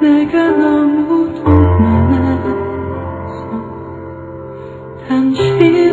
내가 너무 도망했어 당신의